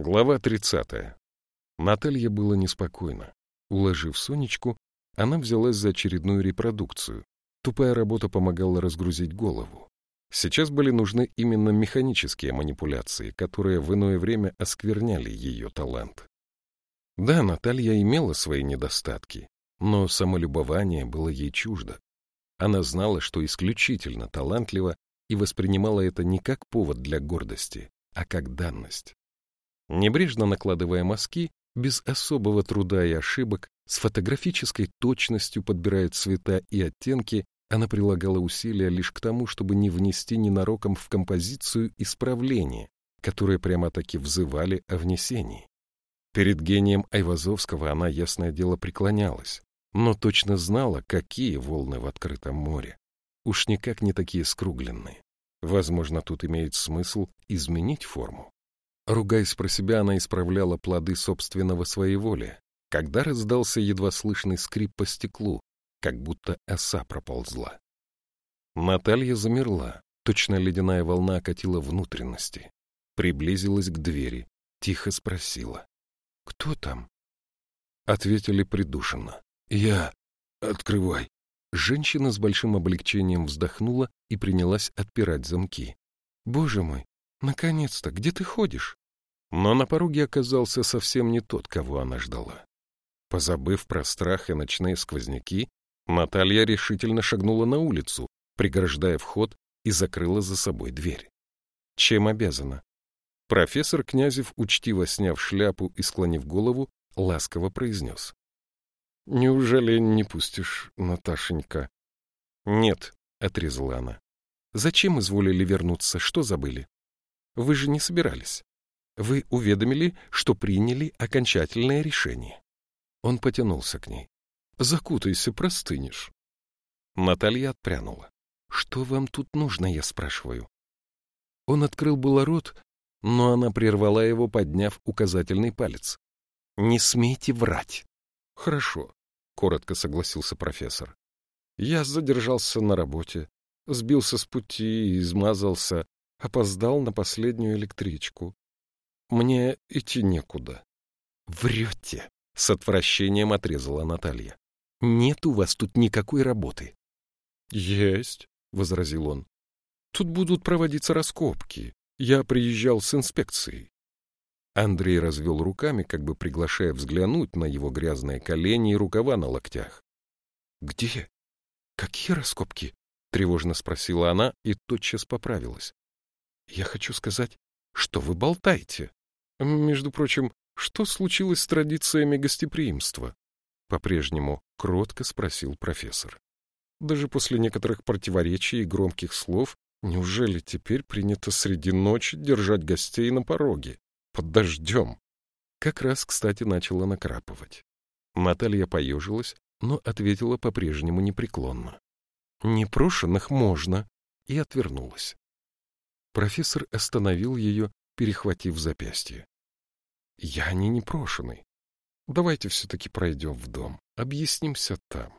Глава 30. Наталья была неспокойна. Уложив Сонечку, она взялась за очередную репродукцию. Тупая работа помогала разгрузить голову. Сейчас были нужны именно механические манипуляции, которые в иное время оскверняли ее талант. Да, Наталья имела свои недостатки, но самолюбование было ей чуждо. Она знала, что исключительно талантлива, и воспринимала это не как повод для гордости, а как данность. Небрежно накладывая мазки, без особого труда и ошибок, с фотографической точностью подбирая цвета и оттенки, она прилагала усилия лишь к тому, чтобы не внести ненароком в композицию исправления, которые прямо-таки взывали о внесении. Перед гением Айвазовского она, ясное дело, преклонялась, но точно знала, какие волны в открытом море. Уж никак не такие скругленные. Возможно, тут имеет смысл изменить форму. Ругаясь про себя, она исправляла плоды собственного своеволия, когда раздался едва слышный скрип по стеклу, как будто оса проползла. Наталья замерла, точно ледяная волна окатила внутренности. Приблизилась к двери, тихо спросила. — Кто там? Ответили придушенно. — Я. Открывай. Женщина с большим облегчением вздохнула и принялась отпирать замки. — Боже мой, наконец-то, где ты ходишь? Но на пороге оказался совсем не тот, кого она ждала. Позабыв про страх и ночные сквозняки, Наталья решительно шагнула на улицу, преграждая вход и закрыла за собой дверь. Чем обязана? Профессор Князев, учтиво сняв шляпу и склонив голову, ласково произнес. — Неужели не пустишь, Наташенька? — Нет, — отрезала она. — Зачем изволили вернуться? Что забыли? Вы же не собирались вы уведомили, что приняли окончательное решение. Он потянулся к ней. Закутайся, простынешь. Наталья отпрянула. Что вам тут нужно, я спрашиваю? Он открыл было рот, но она прервала его, подняв указательный палец. Не смейте врать. Хорошо, коротко согласился профессор. Я задержался на работе, сбился с пути и измазался, опоздал на последнюю электричку. Мне идти некуда. Врете, с отвращением отрезала Наталья. Нет у вас тут никакой работы. Есть, возразил он. Тут будут проводиться раскопки. Я приезжал с инспекцией. Андрей развел руками, как бы приглашая взглянуть на его грязные колени и рукава на локтях. — Где? Какие раскопки? — тревожно спросила она и тотчас поправилась. — Я хочу сказать, что вы болтаете. Между прочим, что случилось с традициями гостеприимства? По-прежнему кротко спросил профессор. Даже после некоторых противоречий и громких слов, неужели теперь принято среди ночи держать гостей на пороге, под дождем? Как раз, кстати, начало накрапывать. Наталья поежилась, но ответила по-прежнему непреклонно. «Непрошенных можно», и отвернулась. Профессор остановил ее перехватив запястье. — Я не непрошенный. Давайте все-таки пройдем в дом, объяснимся там.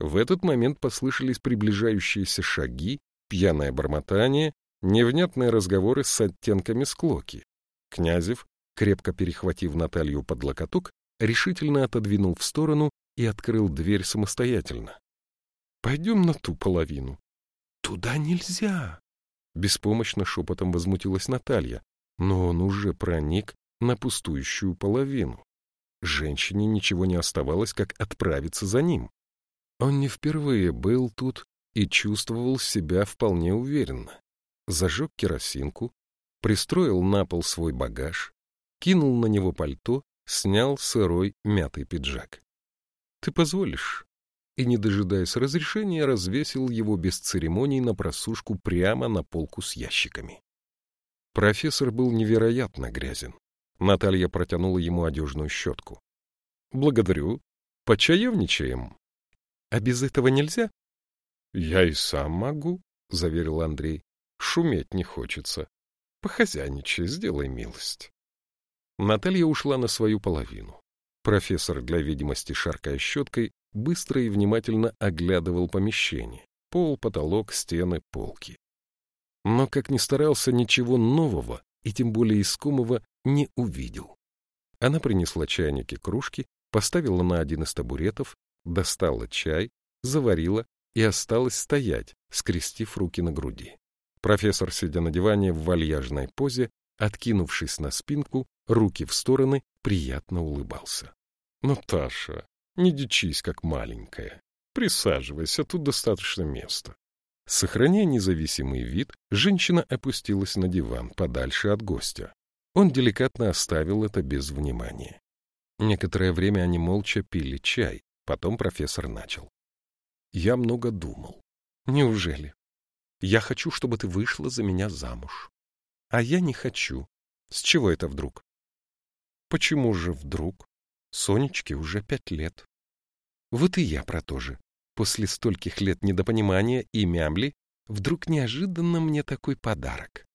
В этот момент послышались приближающиеся шаги, пьяное бормотание, невнятные разговоры с оттенками склоки. Князев, крепко перехватив Наталью под локоток, решительно отодвинул в сторону и открыл дверь самостоятельно. — Пойдем на ту половину. — Туда нельзя. Беспомощно шепотом возмутилась Наталья, но он уже проник на пустующую половину. Женщине ничего не оставалось, как отправиться за ним. Он не впервые был тут и чувствовал себя вполне уверенно. Зажег керосинку, пристроил на пол свой багаж, кинул на него пальто, снял сырой мятый пиджак. — Ты позволишь? И, не дожидаясь разрешения, развесил его без церемоний на просушку прямо на полку с ящиками. Профессор был невероятно грязен. Наталья протянула ему одежную щетку. — Благодарю. Почаевничаем. — А без этого нельзя? — Я и сам могу, — заверил Андрей. — Шуметь не хочется. Похозяйничай, сделай милость. Наталья ушла на свою половину. Профессор, для видимости шаркая щеткой, быстро и внимательно оглядывал помещение. Пол, потолок, стены, полки. Но, как ни старался, ничего нового и тем более искомого не увидел. Она принесла чайник и кружки, поставила на один из табуретов, достала чай, заварила и осталась стоять, скрестив руки на груди. Профессор, сидя на диване в вальяжной позе, откинувшись на спинку, руки в стороны, приятно улыбался. — Наташа, не дичись, как маленькая. Присаживайся, тут достаточно места. Сохраняя независимый вид, женщина опустилась на диван подальше от гостя. Он деликатно оставил это без внимания. Некоторое время они молча пили чай, потом профессор начал. Я много думал. Неужели? Я хочу, чтобы ты вышла за меня замуж. А я не хочу. С чего это вдруг? Почему же вдруг? Сонечке уже пять лет. Вот и я про то же. После стольких лет недопонимания и мямли вдруг неожиданно мне такой подарок.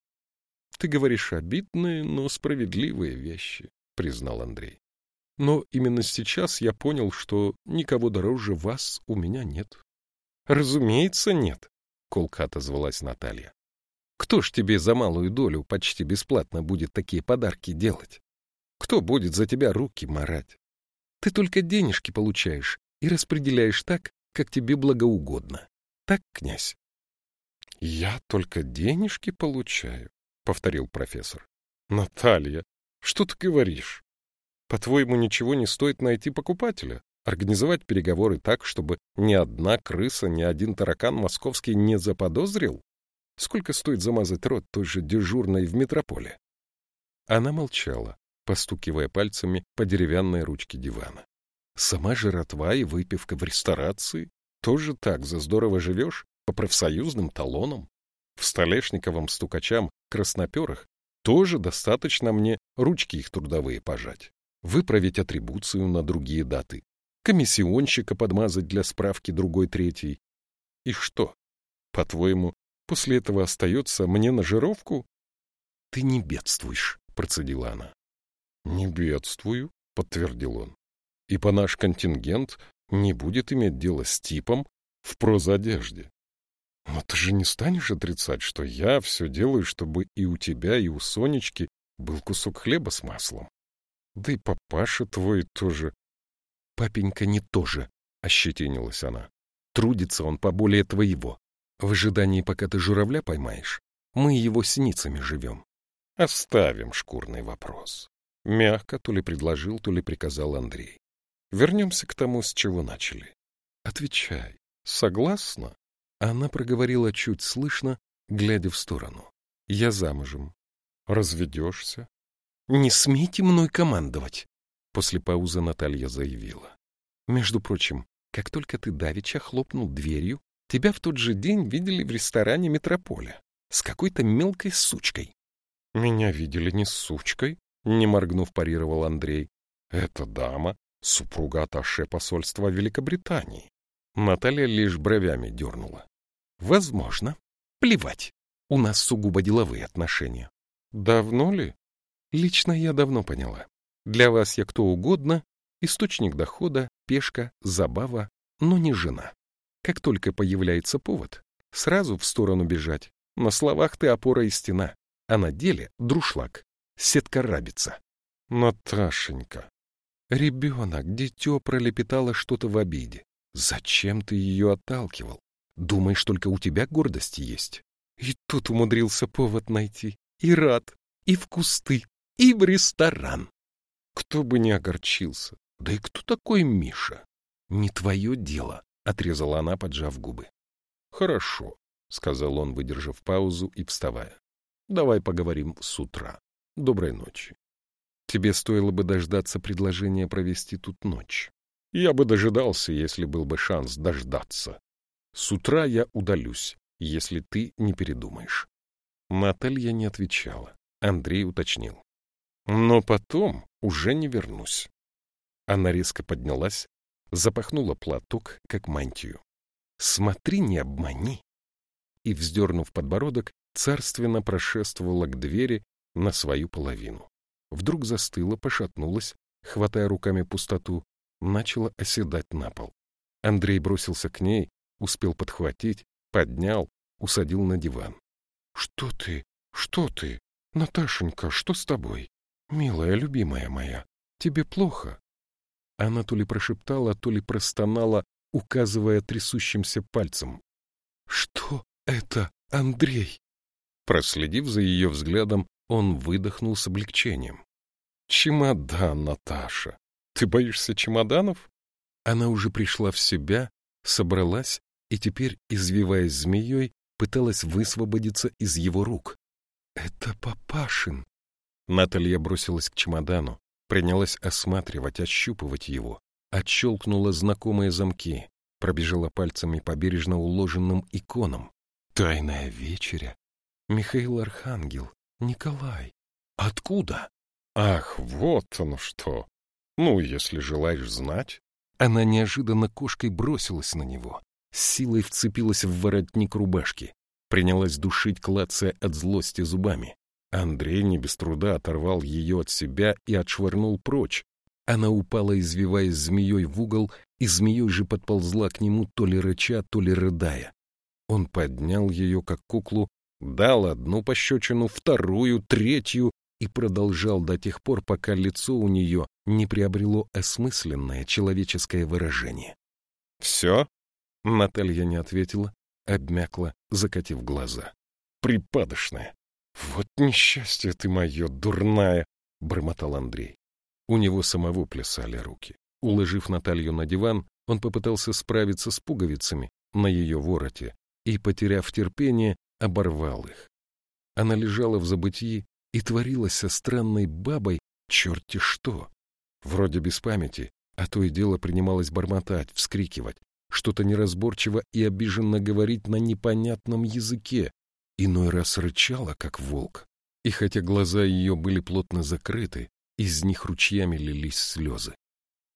Ты говоришь обидные, но справедливые вещи, признал Андрей. Но именно сейчас я понял, что никого дороже вас у меня нет. Разумеется, нет, колко отозвалась Наталья. Кто ж тебе за малую долю почти бесплатно будет такие подарки делать? Кто будет за тебя руки марать? Ты только денежки получаешь и распределяешь так, как тебе благоугодно. Так, князь? — Я только денежки получаю, — повторил профессор. — Наталья, что ты говоришь? По-твоему, ничего не стоит найти покупателя? Организовать переговоры так, чтобы ни одна крыса, ни один таракан московский не заподозрил? Сколько стоит замазать рот той же дежурной в метрополе? Она молчала, постукивая пальцами по деревянной ручке дивана. Сама жратва и выпивка в ресторации тоже так за здорово живешь, по профсоюзным талонам. В столешниковом стукачам красноперах тоже достаточно мне ручки их трудовые пожать, выправить атрибуцию на другие даты, комиссионщика подмазать для справки другой третий. И что, по-твоему, после этого остается мне на жировку? — Ты не бедствуешь, — процедила она. — Не бедствую, — подтвердил он и по наш контингент не будет иметь дело с типом в прозодежде. Но ты же не станешь отрицать, что я все делаю, чтобы и у тебя, и у Сонечки был кусок хлеба с маслом. Да и папаша твой тоже. Папенька не тоже, — ощетинилась она. Трудится он поболее твоего. В ожидании, пока ты журавля поймаешь, мы его синицами живем. Оставим шкурный вопрос. Мягко то ли предложил, то ли приказал Андрей. Вернемся к тому, с чего начали. Отвечай. Согласна? Она проговорила чуть слышно, глядя в сторону. Я замужем. Разведешься? Не смейте мной командовать. После паузы Наталья заявила. Между прочим, как только ты давеча хлопнул дверью, тебя в тот же день видели в ресторане «Метрополя» с какой-то мелкой сучкой. — Меня видели не с сучкой, — не моргнув парировал Андрей. — Эта дама супруга аташе посольства Великобритании. Наталья лишь бровями дернула. Возможно. Плевать. У нас сугубо деловые отношения. Давно ли? Лично я давно поняла. Для вас я кто угодно, источник дохода, пешка, забава, но не жена. Как только появляется повод, сразу в сторону бежать. На словах ты опора и стена, а на деле друшлаг, сетка. Наташенька, Ребенок, дитё пролепетало что-то в обиде. Зачем ты ее отталкивал? Думаешь, только у тебя гордость есть? И тут умудрился повод найти. И рад, и в кусты, и в ресторан. Кто бы не огорчился. Да и кто такой Миша? Не твое дело, — отрезала она, поджав губы. Хорошо, — сказал он, выдержав паузу и вставая. Давай поговорим с утра. Доброй ночи. Тебе стоило бы дождаться предложения провести тут ночь. Я бы дожидался, если был бы шанс дождаться. С утра я удалюсь, если ты не передумаешь. Наталья не отвечала. Андрей уточнил. Но потом уже не вернусь. Она резко поднялась, запахнула платок, как мантию. «Смотри, не обмани!» И, вздернув подбородок, царственно прошествовала к двери на свою половину вдруг застыла, пошатнулась, хватая руками пустоту, начала оседать на пол. Андрей бросился к ней, успел подхватить, поднял, усадил на диван. — Что ты? Что ты? Наташенька, что с тобой? «Милая, любимая моя, тебе плохо?» Она то ли прошептала, то ли простонала, указывая трясущимся пальцем. «Что это, Андрей?» Проследив за ее взглядом, он выдохнул с облегчением. «Чемодан, Наташа! Ты боишься чемоданов?» Она уже пришла в себя, собралась и теперь, извиваясь змеей, пыталась высвободиться из его рук. «Это папашин!» Наталья бросилась к чемодану, принялась осматривать, ощупывать его, отщелкнула знакомые замки, пробежала пальцами по бережно уложенным иконам. «Тайная вечеря! Михаил Архангел! Николай! Откуда?» «Ах, вот оно что! Ну, если желаешь знать...» Она неожиданно кошкой бросилась на него, с силой вцепилась в воротник рубашки, принялась душить, клацая от злости зубами. Андрей не без труда оторвал ее от себя и отшвырнул прочь. Она упала, извиваясь змеей в угол, и змеей же подползла к нему, то ли рыча, то ли рыдая. Он поднял ее, как куклу, дал одну пощечину, вторую, третью и продолжал до тех пор, пока лицо у нее не приобрело осмысленное человеческое выражение. «Все?» — Наталья не ответила, обмякла, закатив глаза. «Припадочная! Вот несчастье ты мое, дурная!» — бормотал Андрей. У него самого плясали руки. Уложив Наталью на диван, он попытался справиться с пуговицами на ее вороте и, потеряв терпение, оборвал их. Она лежала в забытии и творилась со странной бабой черти что. Вроде без памяти, а то и дело принималось бормотать, вскрикивать, что-то неразборчиво и обиженно говорить на непонятном языке, иной раз рычала, как волк. И хотя глаза ее были плотно закрыты, из них ручьями лились слезы.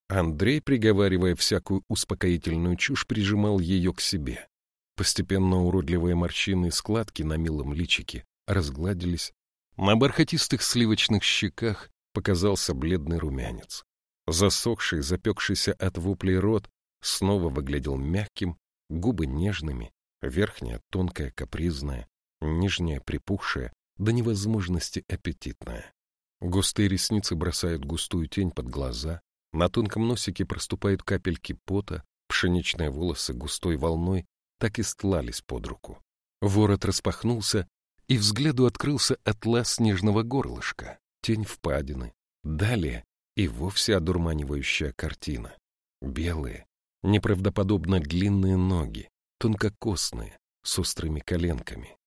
Андрей, приговаривая всякую успокоительную чушь, прижимал ее к себе. Постепенно уродливые морщины и складки на милом личике разгладились. На бархатистых сливочных щеках показался бледный румянец. Засохший, запекшийся от воплей рот снова выглядел мягким, губы нежными, верхняя тонкая, капризная, нижняя припухшая, до невозможности аппетитная. Густые ресницы бросают густую тень под глаза, на тонком носике проступают капельки пота, пшеничные волосы густой волной так и стлались под руку. Ворот распахнулся, и взгляду открылся атлас снежного горлышка, тень впадины. Далее и вовсе одурманивающая картина. Белые, неправдоподобно длинные ноги, тонкокосные, с острыми коленками.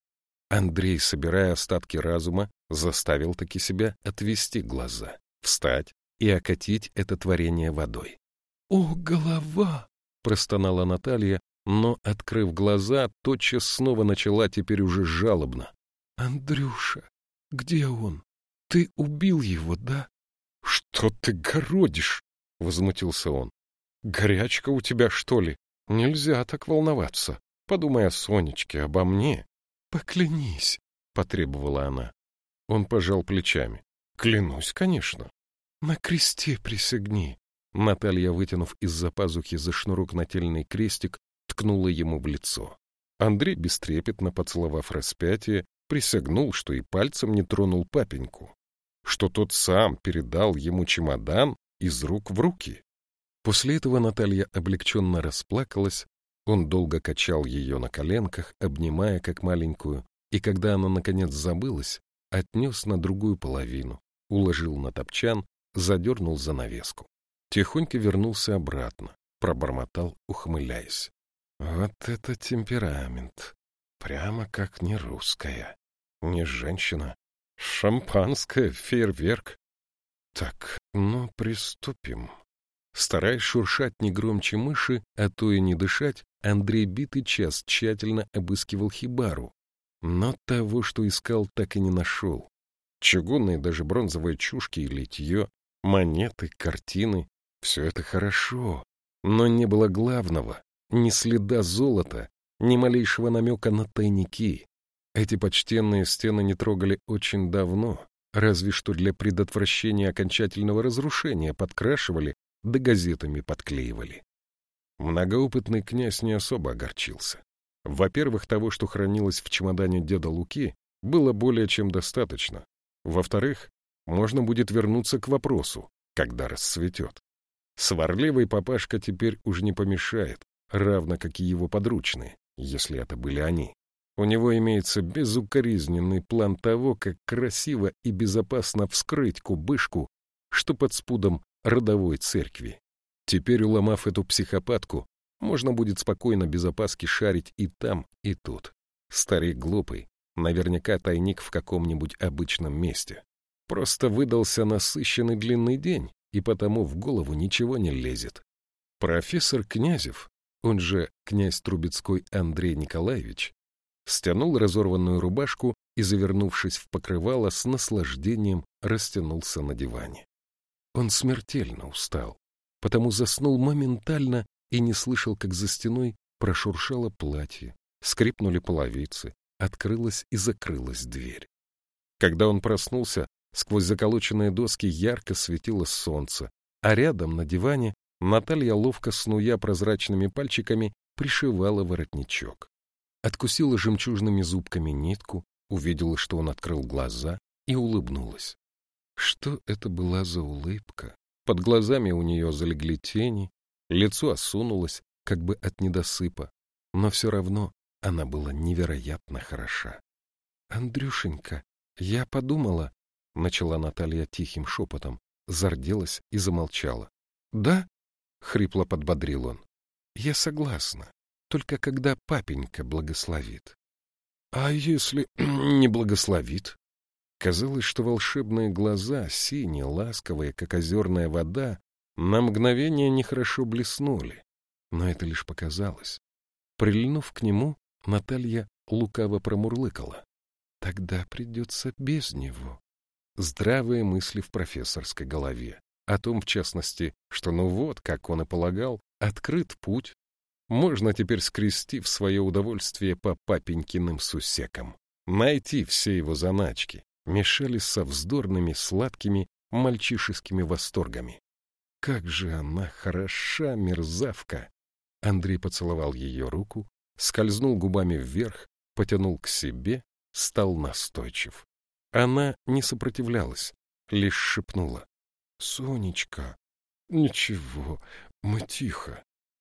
Андрей, собирая остатки разума, заставил таки себя отвести глаза, встать и окатить это творение водой. — О, голова! — простонала Наталья, но, открыв глаза, тотчас снова начала теперь уже жалобно. — Андрюша, где он? Ты убил его, да? — Что ты городишь? — возмутился он. — Горячка у тебя, что ли? Нельзя так волноваться. Подумай о Сонечке, обо мне. — Поклянись, — потребовала она. Он пожал плечами. — Клянусь, конечно. — На кресте присягни. Наталья, вытянув из-за пазухи за шнурок нательный крестик, ткнула ему в лицо. Андрей, бестрепетно поцеловав распятие, присягнул, что и пальцем не тронул папеньку, что тот сам передал ему чемодан из рук в руки. После этого Наталья облегченно расплакалась, он долго качал ее на коленках, обнимая как маленькую, и когда она, наконец, забылась, отнес на другую половину, уложил на топчан, задернул занавеску. Тихонько вернулся обратно, пробормотал, ухмыляясь. Вот это темперамент. Прямо как не русская. Не женщина. Шампанское, фейерверк. Так, ну, приступим. Стараясь шуршать не громче мыши, а то и не дышать, Андрей битый час тщательно обыскивал хибару. Но того, что искал, так и не нашел. Чугунные даже бронзовые чушки и литье, монеты, картины — все это хорошо. Но не было главного ни следа золота, ни малейшего намека на тайники. Эти почтенные стены не трогали очень давно, разве что для предотвращения окончательного разрушения подкрашивали да газетами подклеивали. Многоопытный князь не особо огорчился. Во-первых, того, что хранилось в чемодане деда Луки, было более чем достаточно. Во-вторых, можно будет вернуться к вопросу, когда расцветет. Сварливый папашка теперь уж не помешает, равно как и его подручные, если это были они. У него имеется безукоризненный план того, как красиво и безопасно вскрыть кубышку, что под спудом родовой церкви. Теперь, уломав эту психопатку, можно будет спокойно без опаски шарить и там, и тут. Старик глупый, наверняка тайник в каком-нибудь обычном месте. Просто выдался насыщенный длинный день, и потому в голову ничего не лезет. Профессор Князев, он же князь Трубецкой Андрей Николаевич, стянул разорванную рубашку и, завернувшись в покрывало, с наслаждением растянулся на диване. Он смертельно устал, потому заснул моментально и не слышал, как за стеной прошуршало платье, скрипнули половицы, открылась и закрылась дверь. Когда он проснулся, сквозь заколоченные доски ярко светило солнце, а рядом на диване Наталья, ловко снуя прозрачными пальчиками, пришивала воротничок. Откусила жемчужными зубками нитку, увидела, что он открыл глаза и улыбнулась. Что это была за улыбка? Под глазами у нее залегли тени, лицо осунулось, как бы от недосыпа, но все равно она была невероятно хороша. — Андрюшенька, я подумала, — начала Наталья тихим шепотом, зарделась и замолчала. — Да? — хрипло подбодрил он. — Я согласна, только когда папенька благословит. — А если не благословит? Казалось, что волшебные глаза, синие, ласковые, как озерная вода, на мгновение нехорошо блеснули. Но это лишь показалось. Прильнув к нему, Наталья лукаво промурлыкала. Тогда придется без него. Здравые мысли в профессорской голове. О том, в частности, что ну вот, как он и полагал, открыт путь. Можно теперь скрести в свое удовольствие по папенькиным сусекам. Найти все его заначки. Мешались со вздорными, сладкими, мальчишескими восторгами. Как же она хороша, мерзавка! Андрей поцеловал ее руку, скользнул губами вверх, потянул к себе, стал настойчив. Она не сопротивлялась, лишь шепнула. — Сонечка, ничего, мы тихо.